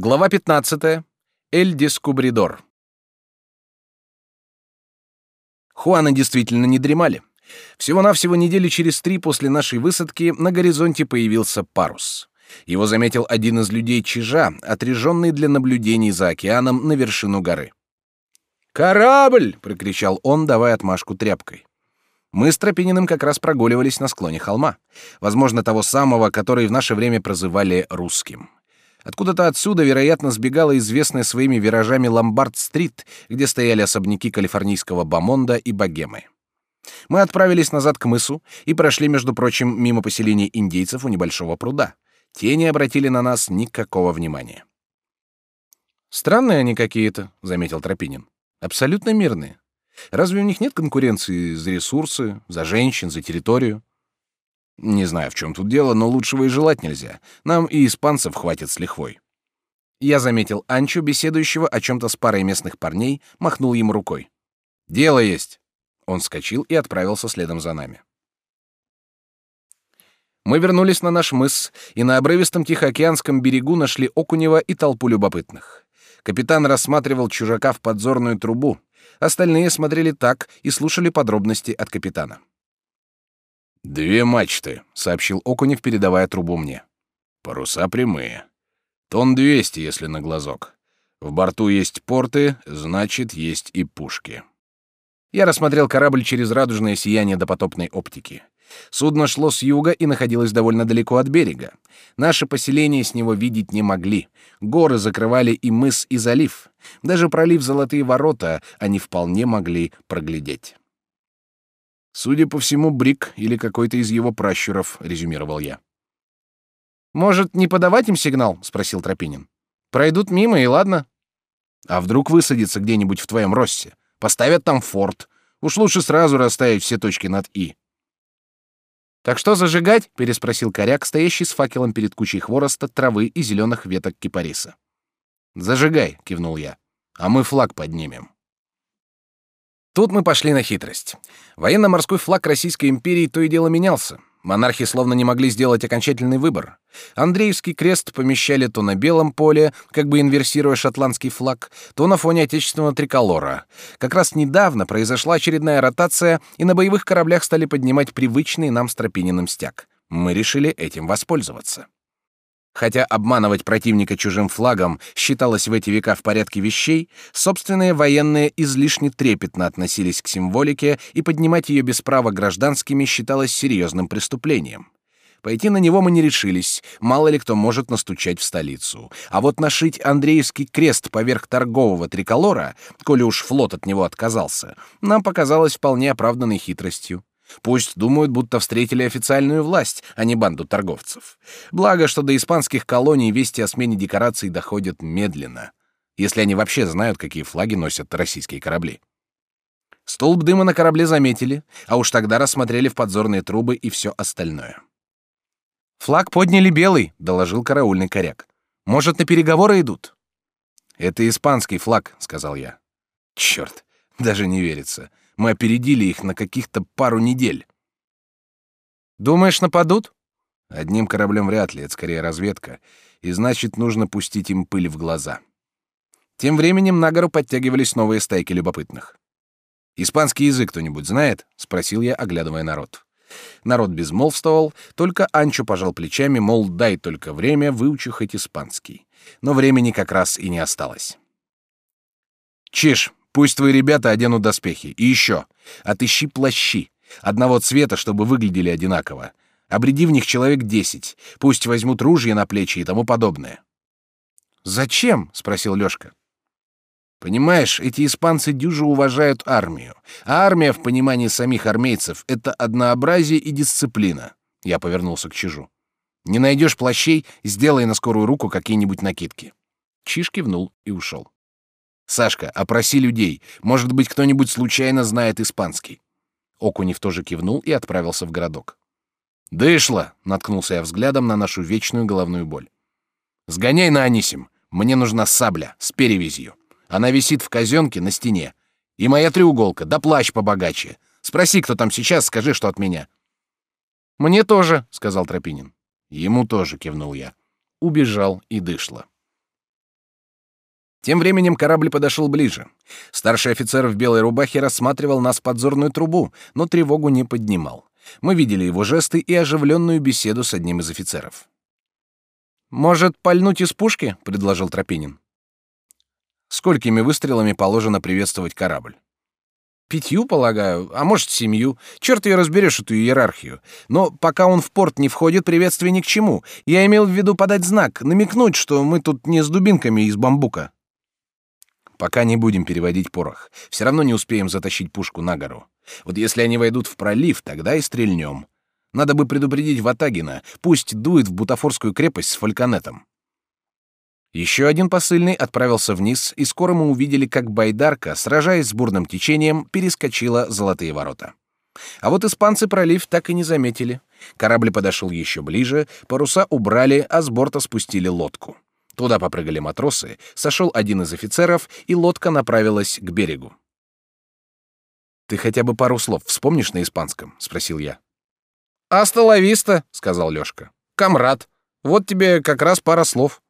Глава 15. Эль Дескубридор. Хуаны действительно не дремали. Всего-навсего недели через три после нашей высадки на горизонте появился парус. Его заметил один из людей Чижа, отряженный для наблюдений за океаном на вершину горы. «Корабль!» — прокричал он, давая отмашку тряпкой. Мы с Тропининым как раз прогуливались на склоне холма, возможно, того самого, который в наше время прозывали русским. Откуда-то отсюда, вероятно, сбегала известная своими виражами Ломбард-стрит, где стояли особняки калифорнийского Бамонда и Богемы. Мы отправились назад к мысу и прошли, между прочим, мимо поселений индейцев у небольшого пруда. Те не обратили на нас никакого внимания. «Странные они какие-то», — заметил Тропинин. «Абсолютно мирные. Разве у них нет конкуренции за ресурсы, за женщин, за территорию?» Не знаю, в чем тут дело, но лучшего и желать нельзя. Нам и испанцев хватит с лихвой. Я заметил Анчу, беседующего о чем-то с парой местных парней, махнул ему рукой. «Дело есть!» Он вскочил и отправился следом за нами. Мы вернулись на наш мыс и на обрывистом Тихоокеанском берегу нашли Окунева и толпу любопытных. Капитан рассматривал чужака в подзорную трубу, остальные смотрели так и слушали подробности от капитана. «Две мачты», — сообщил Окунев, передавая трубу мне. «Паруса прямые. Тон двести, если на глазок. В борту есть порты, значит, есть и пушки». Я рассмотрел корабль через радужное сияние допотопной оптики. Судно шло с юга и находилось довольно далеко от берега. Наше поселение с него видеть не могли. Горы закрывали и мыс, и залив. Даже пролив Золотые ворота они вполне могли проглядеть. Судя по всему, Брик или какой-то из его пращуров, резюмировал я. Может, не подавать им сигнал? спросил Тропинин. Пройдут мимо и ладно. А вдруг высадится где-нибудь в твоем росте? Поставят там форт. Уж лучше сразу расставить все точки над и. Так что зажигать? переспросил коряк, стоящий с факелом перед кучей хвороста, травы и зеленых веток кипариса. Зажигай, кивнул я. А мы флаг поднимем. Тут мы пошли на хитрость. Военно-морской флаг Российской империи то и дело менялся. Монархи словно не могли сделать окончательный выбор. Андреевский крест помещали то на белом поле, как бы инверсируя шотландский флаг, то на фоне отечественного триколора. Как раз недавно произошла очередная ротация, и на боевых кораблях стали поднимать привычный нам стропининым стяг. Мы решили этим воспользоваться. Хотя обманывать противника чужим флагом считалось в эти века в порядке вещей, собственные военные излишне трепетно относились к символике, и поднимать ее без права гражданскими считалось серьезным преступлением. Пойти на него мы не решились, мало ли кто может настучать в столицу. А вот нашить Андреевский крест поверх торгового триколора, коли уж флот от него отказался, нам показалось вполне оправданной хитростью. Пусть думают, будто встретили официальную власть, а не банду торговцев. Благо, что до испанских колоний вести о смене декораций доходят медленно, если они вообще знают, какие флаги носят российские корабли. Столб дыма на корабле заметили, а уж тогда рассмотрели в подзорные трубы и все остальное. «Флаг подняли белый», — доложил караульный коряк. «Может, на переговоры идут?» «Это испанский флаг», — сказал я. «Черт, даже не верится. Мы опередили их на каких-то пару недель. Думаешь, нападут? Одним кораблем вряд ли, это скорее разведка, и значит, нужно пустить им пыль в глаза. Тем временем на гору подтягивались новые стайки любопытных. «Испанский язык кто-нибудь знает?» — спросил я, оглядывая народ. Народ безмолвствовал, только Анчо пожал плечами, мол, дай только время, выучу хоть испанский. Но времени как раз и не осталось. «Чиж, Пусть твои ребята оденут доспехи. И еще, отыщи плащи. Одного цвета, чтобы выглядели одинаково. Обреди в них человек десять. Пусть возьмут ружья на плечи и тому подобное. «Зачем?» — спросил Лёшка. «Понимаешь, эти испанцы дюже уважают армию. А армия, в понимании самих армейцев, — это однообразие и дисциплина». Я повернулся к Чижу. «Не найдешь плащей, сделай на скорую руку какие-нибудь накидки». Чиж кивнул и ушел. Сашка, опроси людей. Может быть, кто-нибудь случайно знает испанский. Окунев тоже кивнул и отправился в городок. Дышло, наткнулся я взглядом на нашу вечную головную боль. Сгоняй на Анисим. Мне нужна сабля с перевязью. Она висит в казенке на стене. И моя треуголка, да плащ побогаче. Спроси, кто там сейчас, скажи, что от меня. Мне тоже, сказал Тропинин. Ему тоже кивнул я. Убежал и дышло. Тем временем корабль подошел ближе. Старший офицер в белой рубахе рассматривал нас подзорную трубу, но тревогу не поднимал. Мы видели его жесты и оживленную беседу с одним из офицеров. «Может, пальнуть из пушки?» — предложил Тропинин. «Сколькими выстрелами положено приветствовать корабль?» Пятью, полагаю, а может, семью. Черт ее разберешь, эту иерархию. Но пока он в порт не входит, приветствие ни к чему. Я имел в виду подать знак, намекнуть, что мы тут не с дубинками из бамбука. Пока не будем переводить порох. Все равно не успеем затащить пушку на гору. Вот если они войдут в пролив, тогда и стрельнем. Надо бы предупредить Ватагина, пусть дует в бутафорскую крепость с фальконетом. Еще один посыльный отправился вниз, и скоро мы увидели, как байдарка, сражаясь с бурным течением, перескочила золотые ворота. А вот испанцы пролив так и не заметили. Корабль подошел еще ближе, паруса убрали, а с борта спустили лодку. Туда попрыгали матросы, сошел один из офицеров, и лодка направилась к берегу. «Ты хотя бы пару слов вспомнишь на испанском?» — спросил я. «Астоловиста», — сказал Лёшка. «Камрад. Вот тебе как раз пара слов».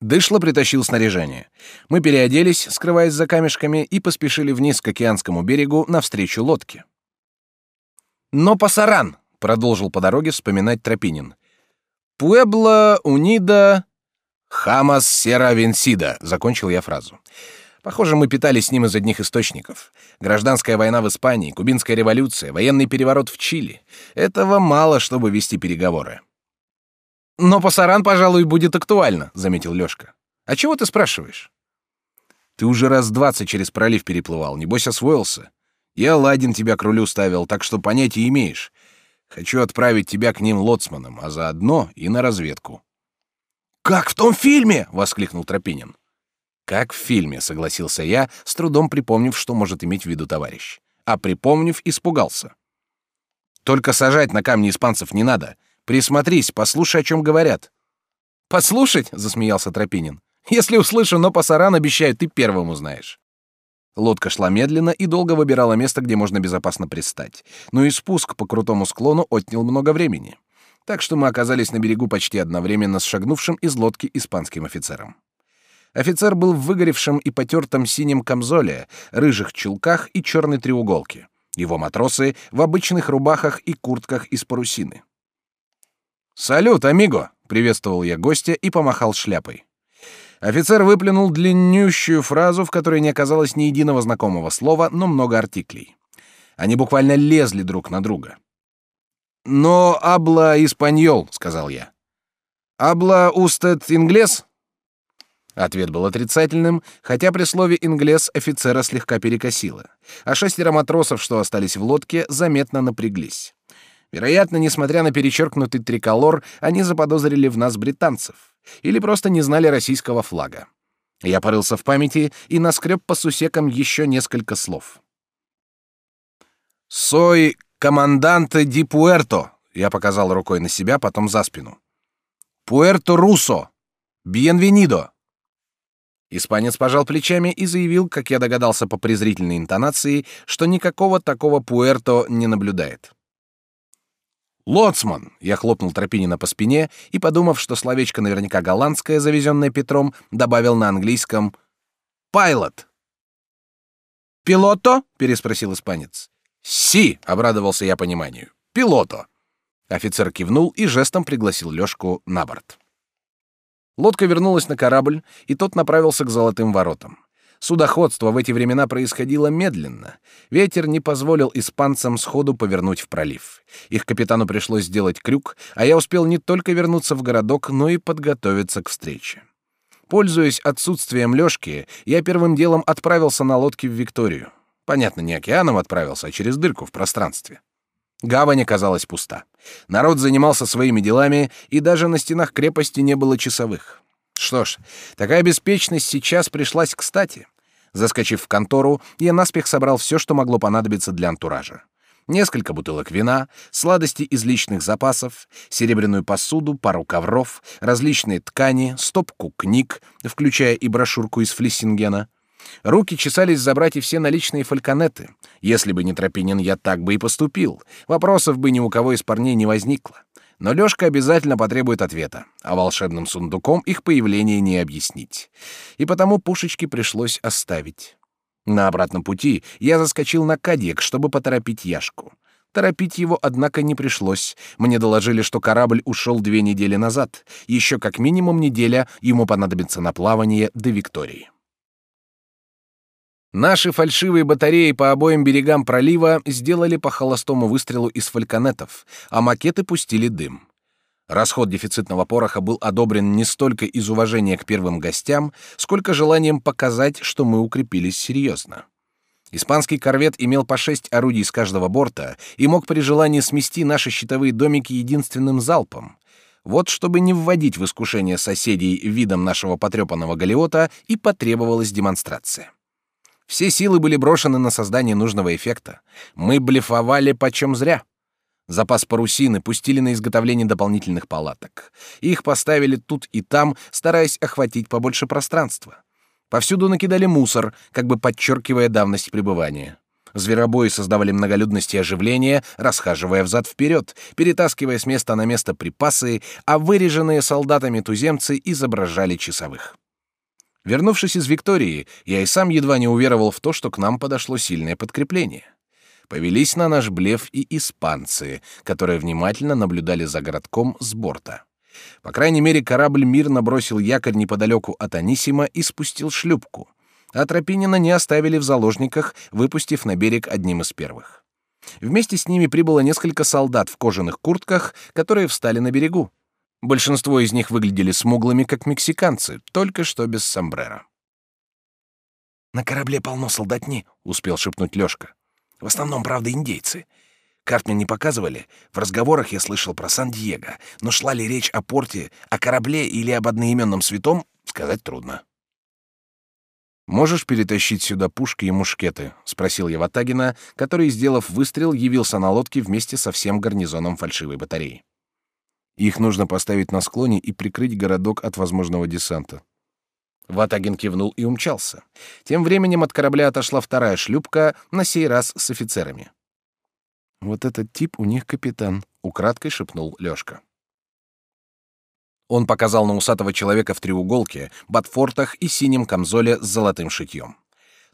Дышло притащил снаряжение. Мы переоделись, скрываясь за камешками, и поспешили вниз к океанскому берегу навстречу лодке. «Но пасаран!» — продолжил по дороге вспоминать Тропинин. «Пуэбло, Унида, Хамас, Сера, Венсида», — закончил я фразу. Похоже, мы питались с ним из одних источников. Гражданская война в Испании, кубинская революция, военный переворот в Чили. Этого мало, чтобы вести переговоры. Но пасаран, пожалуй, будет актуально, заметил Лёшка. А чего ты спрашиваешь? Ты уже раз двадцать через пролив переплывал, небось освоился. Я ладен тебя к рулю ставил, так что понятия имеешь. Хочу отправить тебя к ним лоцманом, а заодно и на разведку. Как в том фильме, воскликнул Тропинин. Как в фильме, согласился я, с трудом припомнив, что может иметь в виду товарищ. А припомнив, испугался. Только сажать на камни испанцев не надо. Присмотрись, послушай, о чем говорят. Послушать, засмеялся Тропинин. Если услышу, но пасаран обещаю, ты первым узнаешь. Лодка шла медленно и долго выбирала место, где можно безопасно пристать. Но и спуск по крутому склону отнял много времени. Так что мы оказались на берегу почти одновременно с шагнувшим из лодки испанским офицером. Офицер был в выгоревшем и потертом синем камзоле, рыжих чулках и черной треуголке. Его матросы в обычных рубахах и куртках из парусины. «Салют, амиго!» — приветствовал я гостя и помахал шляпой. Офицер выплюнул длиннющую фразу, в которой не оказалось ни единого знакомого слова, но много артиклей. Они буквально лезли друг на друга. «Но абла испаньол», — сказал я. «Абла устед инглес?» Ответ был отрицательным, хотя при слове «инглес» офицера слегка перекосило, а шестеро матросов, что остались в лодке, заметно напряглись. Вероятно, несмотря на перечеркнутый триколор, они заподозрили в нас британцев или просто не знали российского флага. Я порылся в памяти и наскреб по сусекам еще несколько слов. «Сой команданте ди Пуэрто», — я показал рукой на себя, потом за спину. «Пуэрто Русо! Бьенвенидо!» Испанец пожал плечами и заявил, как я догадался по презрительной интонации, что никакого такого Пуэрто не наблюдает. «Лоцман!» — я хлопнул Тропинина по спине и, подумав, что словечко наверняка голландское, завезенное Петром, добавил на английском «Пайлот». «Пилото?» — переспросил испанец. «Си!» — обрадовался я пониманию. «Пилото!» Офицер кивнул и жестом пригласил Лёшку на борт. Лодка вернулась на корабль, и тот направился к золотым воротам. Судоходство в эти времена происходило медленно. Ветер не позволил испанцам сходу повернуть в пролив. Их капитану пришлось сделать крюк, а я успел не только вернуться в городок, но и подготовиться к встрече. Пользуясь отсутствием Лёшки, я первым делом отправился на лодке в Викторию. Понятно, не океаном отправился, а через дырку в пространстве. Гавань оказалась пуста. Народ занимался своими делами, и даже на стенах крепости не было часовых. Что ж, такая беспечность сейчас пришлась кстати. Заскочив в контору, я наспех собрал все, что могло понадобиться для антуража. Несколько бутылок вина, сладости из личных запасов, серебряную посуду, пару ковров, различные ткани, стопку книг, включая и брошюрку из Флиссингена. Руки чесались забрать и все наличные фальконеты. Если бы не Тропинин, я так бы и поступил. Вопросов бы ни у кого из парней не возникло. Но Лёшка обязательно потребует ответа, а волшебным сундуком их появление не объяснить. И потому пушечки пришлось оставить. На обратном пути я заскочил на кадьяк, чтобы поторопить Яшку. Торопить его, однако, не пришлось. Мне доложили, что корабль ушел две недели назад. Еще как минимум неделя ему понадобится на плавание до Виктории. Наши фальшивые батареи по обоим берегам пролива сделали по холостому выстрелу из фальконетов, а макеты пустили дым. Расход дефицитного пороха был одобрен не столько из уважения к первым гостям, сколько желанием показать, что мы укрепились серьезно. Испанский корвет имел по шесть орудий с каждого борта и мог при желании смести наши щитовые домики единственным залпом. Вот чтобы не вводить в искушение соседей видом нашего потрепанного галеота, и потребовалась демонстрация. Все силы были брошены на создание нужного эффекта. Мы блефовали почем зря. Запас парусины пустили на изготовление дополнительных палаток. Их поставили тут и там, стараясь охватить побольше пространства. Повсюду накидали мусор, как бы подчеркивая давность пребывания. Зверобои создавали многолюдность и оживление, расхаживая взад-вперед, перетаскивая с места на место припасы, а выреженные солдатами туземцы изображали часовых. Вернувшись из Виктории, я и сам едва не уверовал в то, что к нам подошло сильное подкрепление. Повелись на наш блеф и испанцы, которые внимательно наблюдали за городком с борта. По крайней мере, корабль мирно бросил якорь неподалеку от Анисима и спустил шлюпку. А Тропинина не оставили в заложниках, выпустив на берег одним из первых. Вместе с ними прибыло несколько солдат в кожаных куртках, которые встали на берегу. Большинство из них выглядели смуглыми, как мексиканцы, только что без сомбреро. «На корабле полно солдатни», — успел шепнуть Лёшка. «В основном, правда, индейцы. Карт мне не показывали. В разговорах я слышал про Сан-Диего, но шла ли речь о порте, о корабле или об одноименном святом, сказать трудно. «Можешь перетащить сюда пушки и мушкеты?» — спросил я Ватагина, который, сделав выстрел, явился на лодке вместе со всем гарнизоном фальшивой батареи. «Их нужно поставить на склоне и прикрыть городок от возможного десанта». Ватагин кивнул и умчался. Тем временем от корабля отошла вторая шлюпка, на сей раз с офицерами. Вот этот тип у них капитан, украдкой шепнул Лёшка. Он показал на усатого человека в треуголке, ботфортах и синем камзоле с золотым шитьем.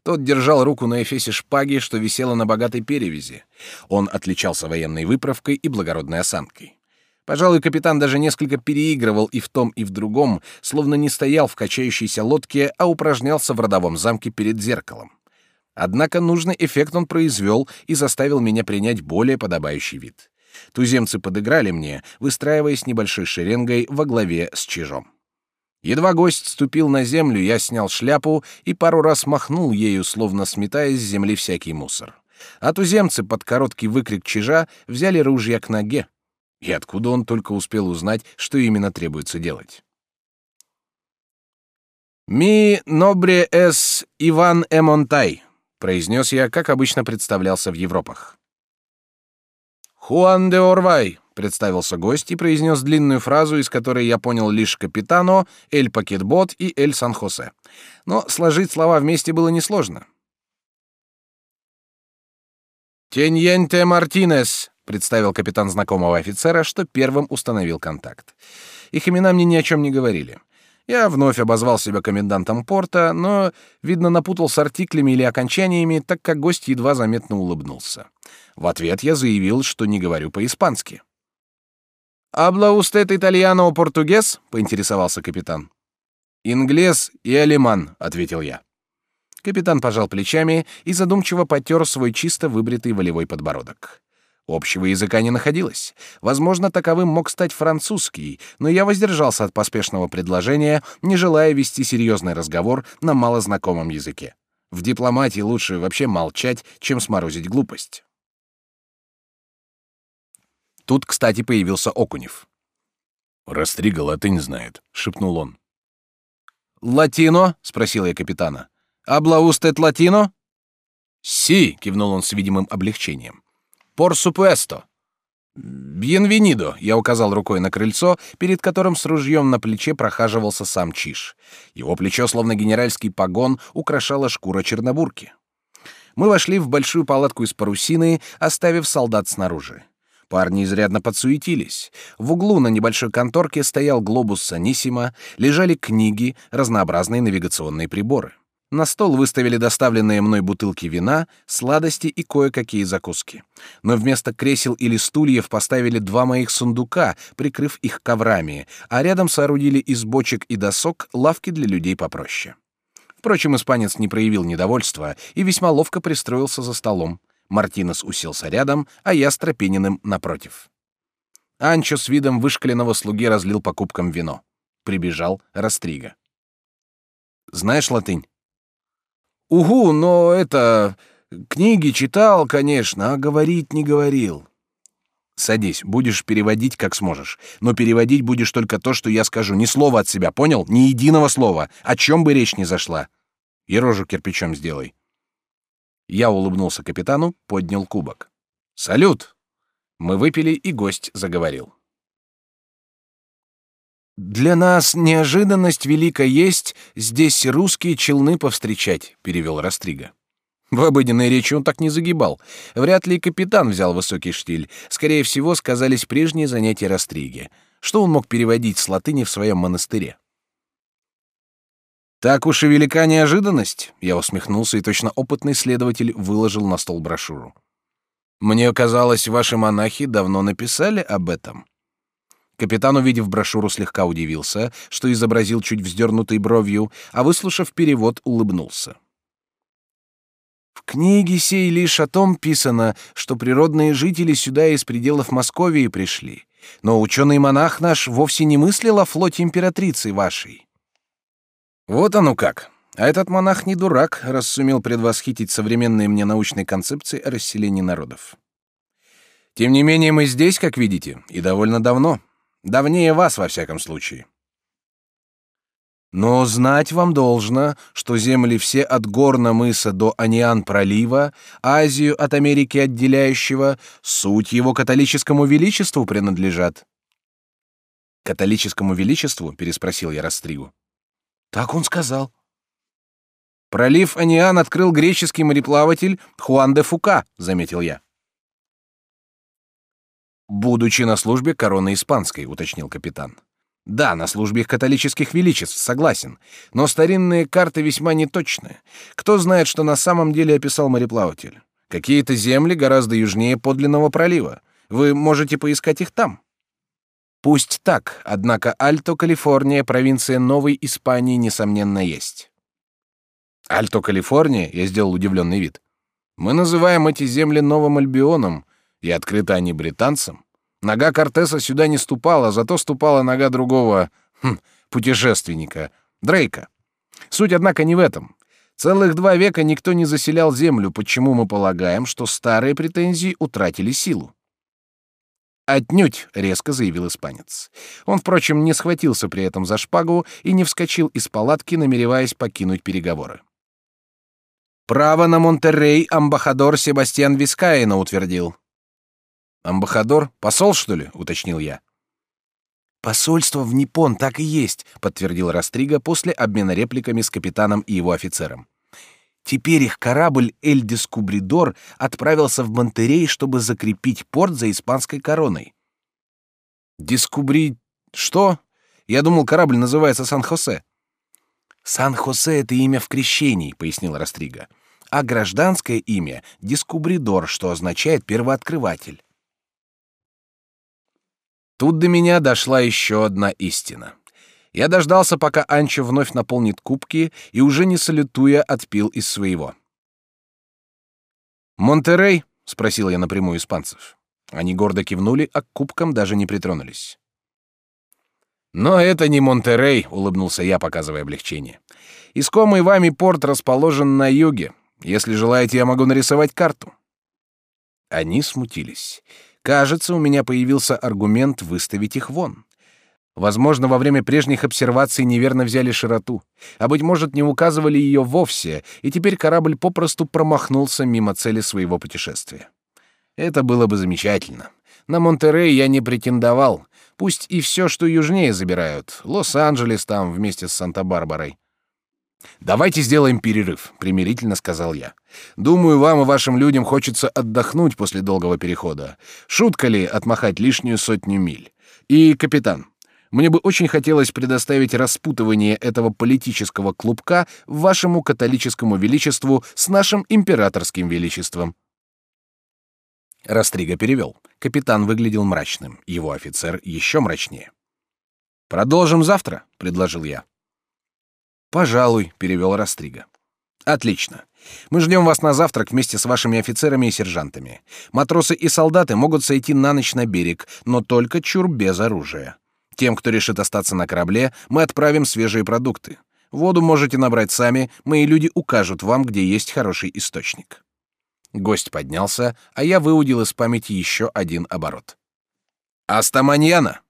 Тот держал руку на эфесе шпаги, что висела на богатой перевязи. Он отличался военной выправкой и благородной осанкой. Пожалуй, капитан даже несколько переигрывал и в том, и в другом, словно не стоял в качающейся лодке, а упражнялся в родовом замке перед зеркалом. Однако нужный эффект он произвел и заставил меня принять более подобающий вид. Туземцы подыграли мне, выстраиваясь небольшой шеренгой во главе с чижом. Едва гость ступил на землю, я снял шляпу и пару раз махнул ею, словно сметая с земли всякий мусор. А туземцы под короткий выкрик чижа взяли ружья к ноге. И откуда он только успел узнать, что именно требуется делать? «Ми нобре эс Иван Эмонтай», произнес я, как обычно представлялся в Европах. Хуан де Орвай, представился гость и произнес длинную фразу, из которой я понял лишь капитано, эль пакетбот и эль Сан-Хосе. Но сложить слова вместе было несложно. Теньенте Мартинес, представил капитан знакомого офицера, что первым установил контакт. Их имена мне ни о чем не говорили. Я вновь обозвал себя комендантом порта, но, видно, напутал с артиклями или окончаниями, так как гость едва заметно улыбнулся. В ответ я заявил, что не говорю по-испански. «Habla usted italiano portugués?» — поинтересовался капитан. «Инглес и алиман», — ответил я. Капитан пожал плечами и задумчиво потер свой чисто выбритый волевой подбородок. Общего языка не находилось. Возможно, таковым мог стать французский, но я воздержался от поспешного предложения, не желая вести серьезный разговор на малознакомом языке. В дипломатии лучше вообще молчать, чем сморозить глупость. Тут, кстати, появился Окунев. «Растрига латынь знает», — шепнул он. «Латино?» — спросил я капитана. «Аблаустет латино?» «Си!» — кивнул он с видимым облегчением. Por supuesto. Бьенвенидо, я указал рукой на крыльцо, перед которым с ружьем на плече прохаживался сам Чиш. Его плечо, словно генеральский погон, украшала шкура чернобурки. Мы вошли в большую палатку из парусины, оставив солдат снаружи. Парни изрядно подсуетились. В углу на небольшой конторке стоял глобус Саниссимо, лежали книги, разнообразные навигационные приборы. На стол выставили доставленные мной бутылки вина, сладости и кое-какие закуски. Но вместо кресел или стульев поставили два моих сундука, прикрыв их коврами, а рядом соорудили из бочек и досок лавки для людей попроще. Впрочем, испанец не проявил недовольства и весьма ловко пристроился за столом. Мартинес уселся рядом, а я с Тропининым напротив. Анчо с видом вышкаленного слуги разлил по кубкам вино. Прибежал Растрига. «Знаешь латынь?» «Угу, но это... Книги читал, конечно, а говорить не говорил». «Садись, будешь переводить, как сможешь. Но переводить будешь только то, что я скажу. Ни слова от себя, понял? Ни единого слова. О чем бы речь ни зашла. И рожу кирпичом сделай». Я улыбнулся капитану, поднял кубок. «Салют!» Мы выпили, и гость заговорил. «Для нас неожиданность велика есть здесь русские челны повстречать», — перевел Растрига. В обыденной речи он так не загибал. Вряд ли капитан взял высокий штиль. Скорее всего, сказались прежние занятия Растриги. Что он мог переводить с латыни в своем монастыре? Так уж и велика неожиданность, я усмехнулся, и точно опытный следователь выложил на стол брошюру. Мне казалось, ваши монахи давно написали об этом. Капитан, увидев брошюру, слегка удивился, что изобразил чуть вздернутой бровью, а выслушав перевод, улыбнулся. В книге сей лишь о том писано, что природные жители сюда из пределов Московии пришли. Но ученый-монах наш вовсе не мыслил о флоте императрицы вашей. Вот оно как. А этот монах не дурак, раз сумел предвосхитить современные мне научные концепции о расселении народов. Тем не менее, мы здесь, как видите, и довольно давно. Давнее вас, во всяком случае. Но знать вам должно, что земли все от горна мыса до Аниан-пролива, Азию от Америки отделяющего, суть его католическому величеству принадлежат. «Католическому величеству?» — переспросил я Растригу. Так он сказал. Пролив Аниан открыл греческий мореплаватель Хуан де Фука, заметил я. Будучи на службе короны испанской, уточнил капитан. Да, на службе их католических величеств, согласен. Но старинные карты весьма неточны. Кто знает, что на самом деле описал мореплаватель? Какие-то земли гораздо южнее подлинного пролива. Вы можете поискать их там. Пусть так, однако Альто, Калифорния, провинция Новой Испании, несомненно, есть. Альто, Калифорния, я сделал удивленный вид. Мы называем эти земли Новым Альбионом, и открыто они британцам. Нога Кортеса сюда не ступала, зато ступала нога другого хм, путешественника, Дрейка. Суть, однако, не в этом. Целых два века никто не заселял землю, почему мы полагаем, что старые претензии утратили силу. «Отнюдь», — резко заявил испанец. Он, впрочем, не схватился при этом за шпагу и не вскочил из палатки, намереваясь покинуть переговоры. «Право на Монтеррей амбассадор Себастьян Вискаина утвердил». «Амбассадор? Посол, что ли?» — уточнил я. «Посольство в Непон так и есть», — подтвердил Растрига после обмена репликами с капитаном и его офицером. Теперь их корабль «Эль Дескубридор» отправился в Монтерей, чтобы закрепить порт за испанской короной. «Дескубри... что? Я думал, корабль называется Сан-Хосе». «Сан-Хосе — это имя в крещении», — пояснил Растрига. «А гражданское имя — Дескубридор, что означает «первооткрыватель». Тут до меня дошла еще одна истина. Я дождался, пока Анчо вновь наполнит кубки, и уже не салютуя, отпил из своего. «Монтерей?» — спросил я напрямую испанцев. Они гордо кивнули, а к кубкам даже не притронулись. «Но это не Монтерей», — улыбнулся я, показывая облегчение. «Искомый вами порт расположен на юге. Если желаете, я могу нарисовать карту». Они смутились. Кажется, у меня появился аргумент выставить их вон. Возможно, во время прежних обсерваций неверно взяли широту, а быть может, не указывали ее вовсе, и теперь корабль попросту промахнулся мимо цели своего путешествия. Это было бы замечательно. На Монтерей я не претендовал. Пусть и все, что южнее забирают. Лос-Анджелес там вместе с Санта-Барбарой. Давайте сделаем перерыв, примирительно сказал я. Думаю, вам и вашим людям хочется отдохнуть после долгого перехода. Шутка ли отмахать лишнюю сотню миль? И, капитан, мне бы очень хотелось предоставить распутывание этого политического клубка вашему католическому величеству с нашим императорским величеством. Растрига перевел. Капитан выглядел мрачным, его офицер еще мрачнее. Продолжим завтра, предложил я. Пожалуй, перевел Растрига. Отлично. Мы ждем вас на завтрак вместе с вашими офицерами и сержантами. Матросы и солдаты могут сойти на ночь на берег, но только чур без оружия. Тем, кто решит остаться на корабле, мы отправим свежие продукты. Воду можете набрать сами, мои люди укажут вам, где есть хороший источник. Гость поднялся, а я выудил из памяти еще один оборот. Астаманьяна.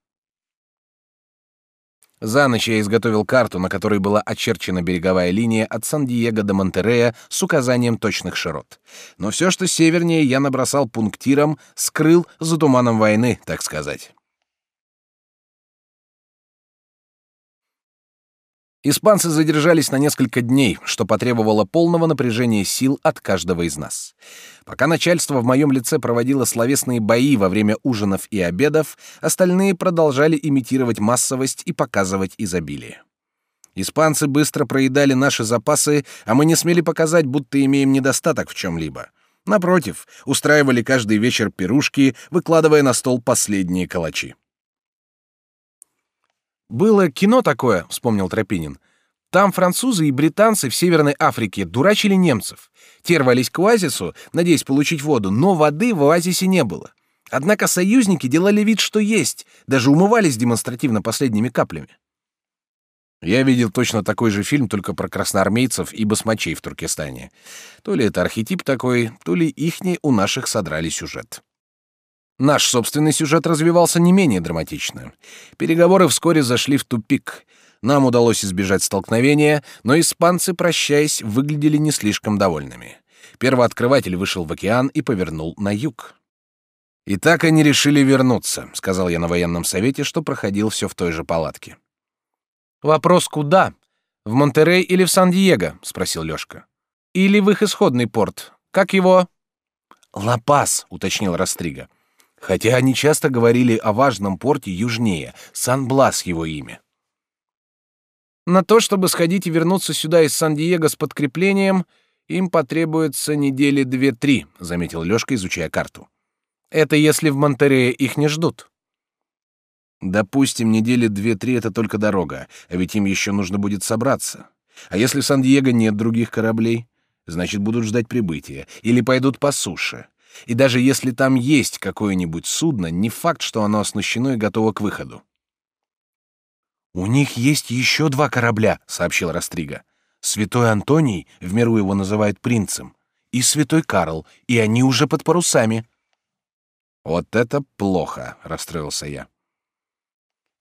За ночь я изготовил карту, на которой была очерчена береговая линия от Сан-Диего до Монтерея с указанием точных широт. Но все, что севернее, я набросал пунктиром, скрыл за туманом войны, так сказать. Испанцы задержались на несколько дней, что потребовало полного напряжения сил от каждого из нас. Пока начальство в моем лице проводило словесные бои во время ужинов и обедов, остальные продолжали имитировать массовость и показывать изобилие. Испанцы быстро проедали наши запасы, а мы не смели показать, будто имеем недостаток в чем-либо. Напротив, устраивали каждый вечер пирушки, выкладывая на стол последние калачи. Было кино такое, вспомнил Тропинин. Там французы и британцы в Северной Африке дурачили немцев. Те рвались к оазису, надеясь получить воду, но воды в оазисе не было. Однако союзники делали вид, что есть, даже умывались демонстративно последними каплями. Я видел точно такой же фильм, только про красноармейцев и басмачей в Туркестане. То ли это архетип такой, то ли ихний у наших содрали сюжет. Наш собственный сюжет развивался не менее драматично. Переговоры вскоре зашли в тупик. Нам удалось избежать столкновения, но испанцы, прощаясь, выглядели не слишком довольными. Первооткрыватель вышел в океан и повернул на юг. «И так они решили вернуться», — сказал я на военном совете, что проходил все в той же палатке. «Вопрос куда? В Монтерей или в Сан-Диего?» — спросил Лёшка. «Или в их исходный порт? Как его?» «Ла-Пас», — уточнил Растрига. Хотя они часто говорили о важном порте южнее, Сан-Блас его имя. На то, чтобы сходить и вернуться сюда из Сан-Диего с подкреплением, им потребуется недели две-три, заметил Лёшка, изучая карту. Это если в Монтерее их не ждут. Допустим, недели две-три это только дорога, а ведь им еще нужно будет собраться. А если в Сан-Диего нет других кораблей, значит будут ждать прибытия или пойдут по суше. И даже если там есть какое-нибудь судно, не факт, что оно оснащено и готово к выходу. У них есть еще два корабля, сообщил Растрига. Святой Антоний, в миру его называют принцем, и Святой Карл, и они уже под парусами. Вот это плохо, расстроился я.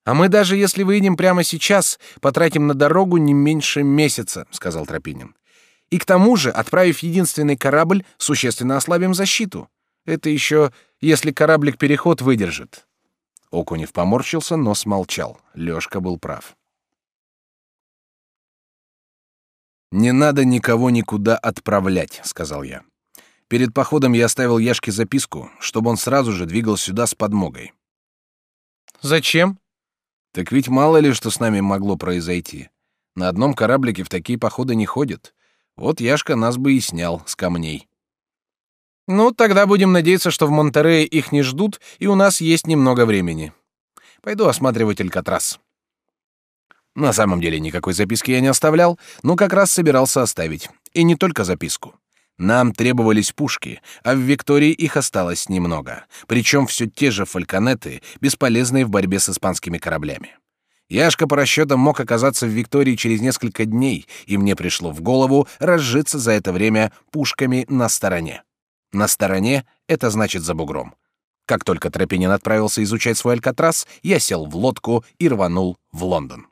А мы даже если выйдем прямо сейчас, потратим на дорогу не меньше месяца, сказал Тропинин. И к тому же, отправив единственный корабль, существенно ослабим защиту. Это еще, если кораблик-переход выдержит. Окунев поморщился, но смолчал. Лёшка был прав. «Не надо никого никуда отправлять», — сказал я. «Перед походом я оставил Яшке записку, чтобы он сразу же двигал сюда с подмогой». «Зачем?» «Так ведь мало ли, что с нами могло произойти. На одном кораблике в такие походы не ходят. Вот Яшка нас бы и снял с камней. Ну, тогда будем надеяться, что в Монтерее их не ждут, и у нас есть немного времени. Пойду осматривать Алькатрас. На самом деле никакой записки я не оставлял, но как раз собирался оставить. И не только записку. Нам требовались пушки, а в Виктории их осталось немного. Причем все те же фальконеты, бесполезные в борьбе с испанскими кораблями. Яшка по расчетам мог оказаться в Виктории через несколько дней, и мне пришло в голову разжиться за это время пушками на стороне. На стороне — это значит за бугром. Как только Тропинин отправился изучать свой Алькатрас, я сел в лодку и рванул в Лондон.